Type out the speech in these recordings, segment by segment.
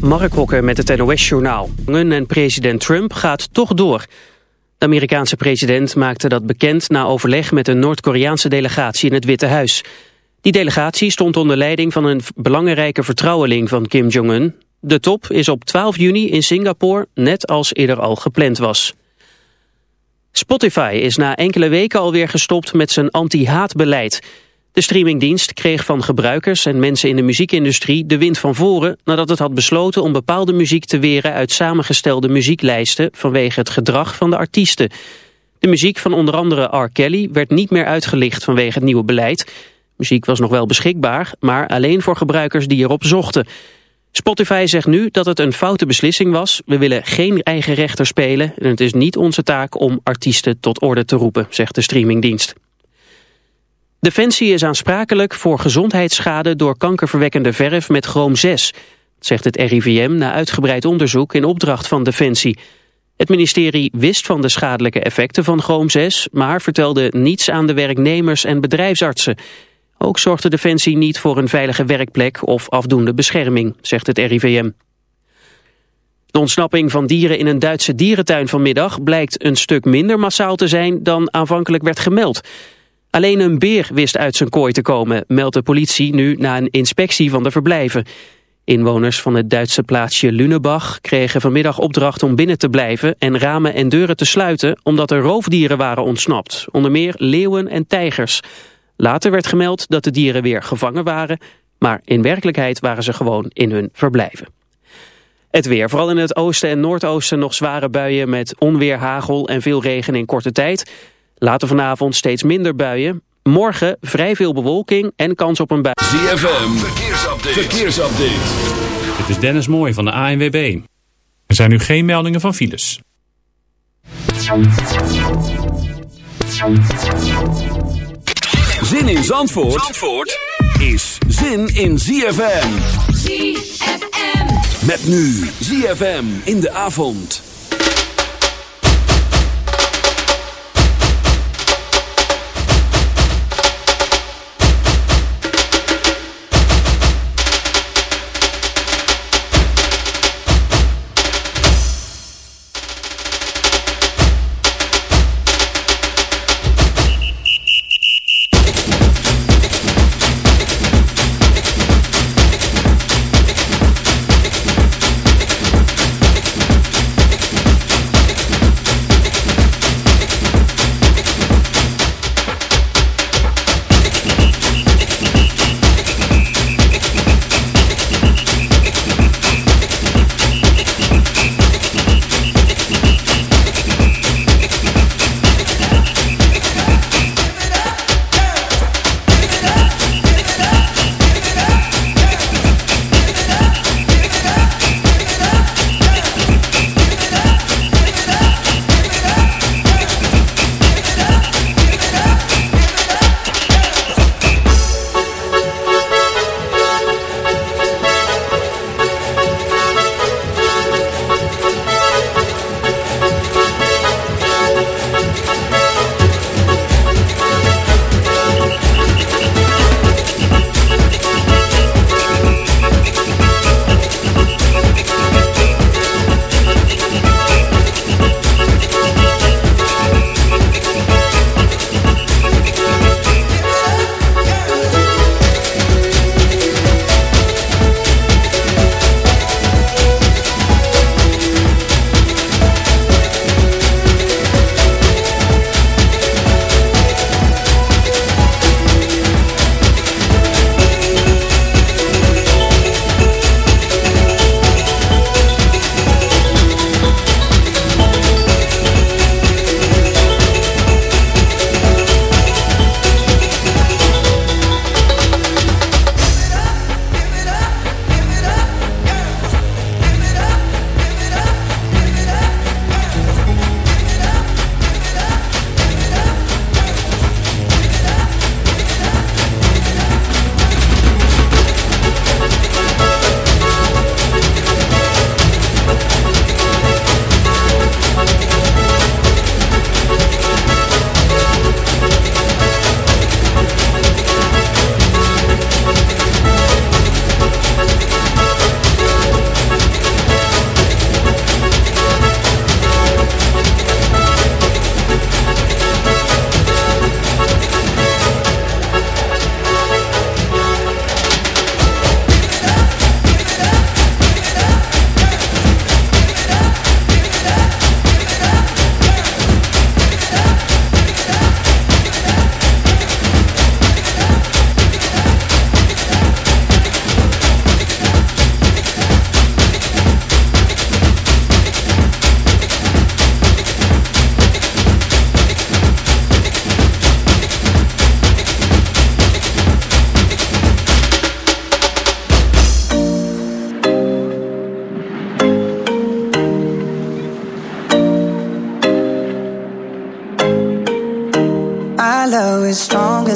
Mark Hokker met het NOS-journaal. En president Trump gaat toch door. De Amerikaanse president maakte dat bekend na overleg met een Noord-Koreaanse delegatie in het Witte Huis. Die delegatie stond onder leiding van een belangrijke vertrouweling van Kim Jong-un. De top is op 12 juni in Singapore, net als eerder al gepland was. Spotify is na enkele weken alweer gestopt met zijn anti-haatbeleid... De streamingdienst kreeg van gebruikers en mensen in de muziekindustrie de wind van voren nadat het had besloten om bepaalde muziek te weren uit samengestelde muzieklijsten vanwege het gedrag van de artiesten. De muziek van onder andere R. Kelly werd niet meer uitgelicht vanwege het nieuwe beleid. Muziek was nog wel beschikbaar, maar alleen voor gebruikers die erop zochten. Spotify zegt nu dat het een foute beslissing was. We willen geen eigen rechter spelen en het is niet onze taak om artiesten tot orde te roepen, zegt de streamingdienst. Defensie is aansprakelijk voor gezondheidsschade door kankerverwekkende verf met chroom 6. zegt het RIVM na uitgebreid onderzoek in opdracht van Defensie. Het ministerie wist van de schadelijke effecten van chroom 6... maar vertelde niets aan de werknemers en bedrijfsartsen. Ook zorgde Defensie niet voor een veilige werkplek of afdoende bescherming, zegt het RIVM. De ontsnapping van dieren in een Duitse dierentuin vanmiddag blijkt een stuk minder massaal te zijn dan aanvankelijk werd gemeld. Alleen een beer wist uit zijn kooi te komen, meldt de politie nu na een inspectie van de verblijven. Inwoners van het Duitse plaatsje Lunebach kregen vanmiddag opdracht om binnen te blijven en ramen en deuren te sluiten omdat er roofdieren waren ontsnapt, onder meer leeuwen en tijgers. Later werd gemeld dat de dieren weer gevangen waren, maar in werkelijkheid waren ze gewoon in hun verblijven. Het weer, vooral in het oosten en noordoosten nog zware buien met onweer, hagel en veel regen in korte tijd. Later vanavond steeds minder buien. Morgen vrij veel bewolking en kans op een bui. ZFM, verkeersupdate. verkeersupdate. Dit is Dennis Mooij van de ANWB. Er zijn nu geen meldingen van files. Zin in Zandvoort, Zandvoort is zin in ZFM. ZFM. Met nu ZFM in de avond.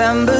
September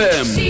ZFM.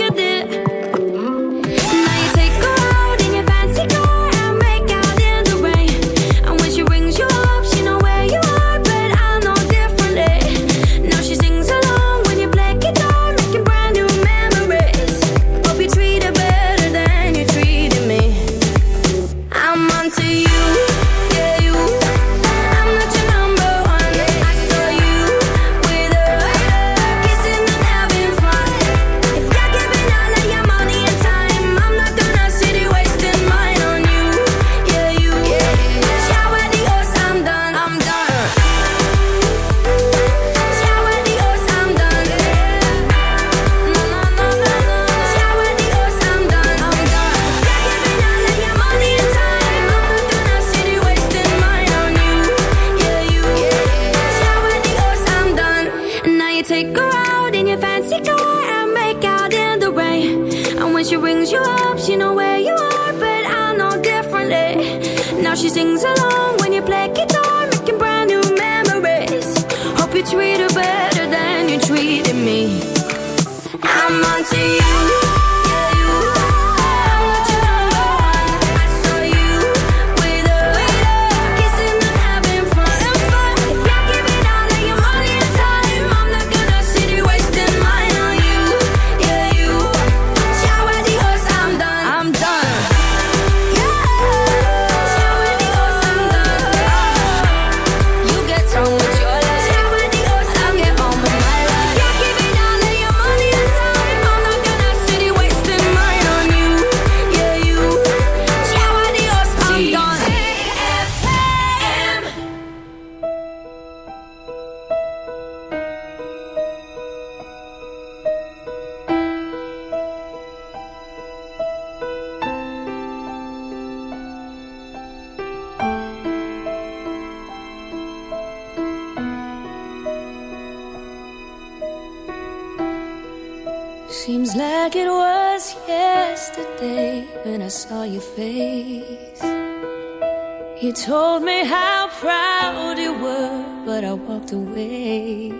You told me how proud you were, but I walked away.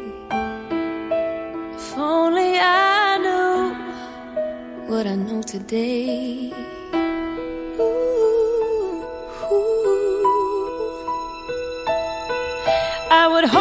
If only I knew what I know today. Ooh, ooh. I would hope.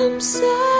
I'm sorry.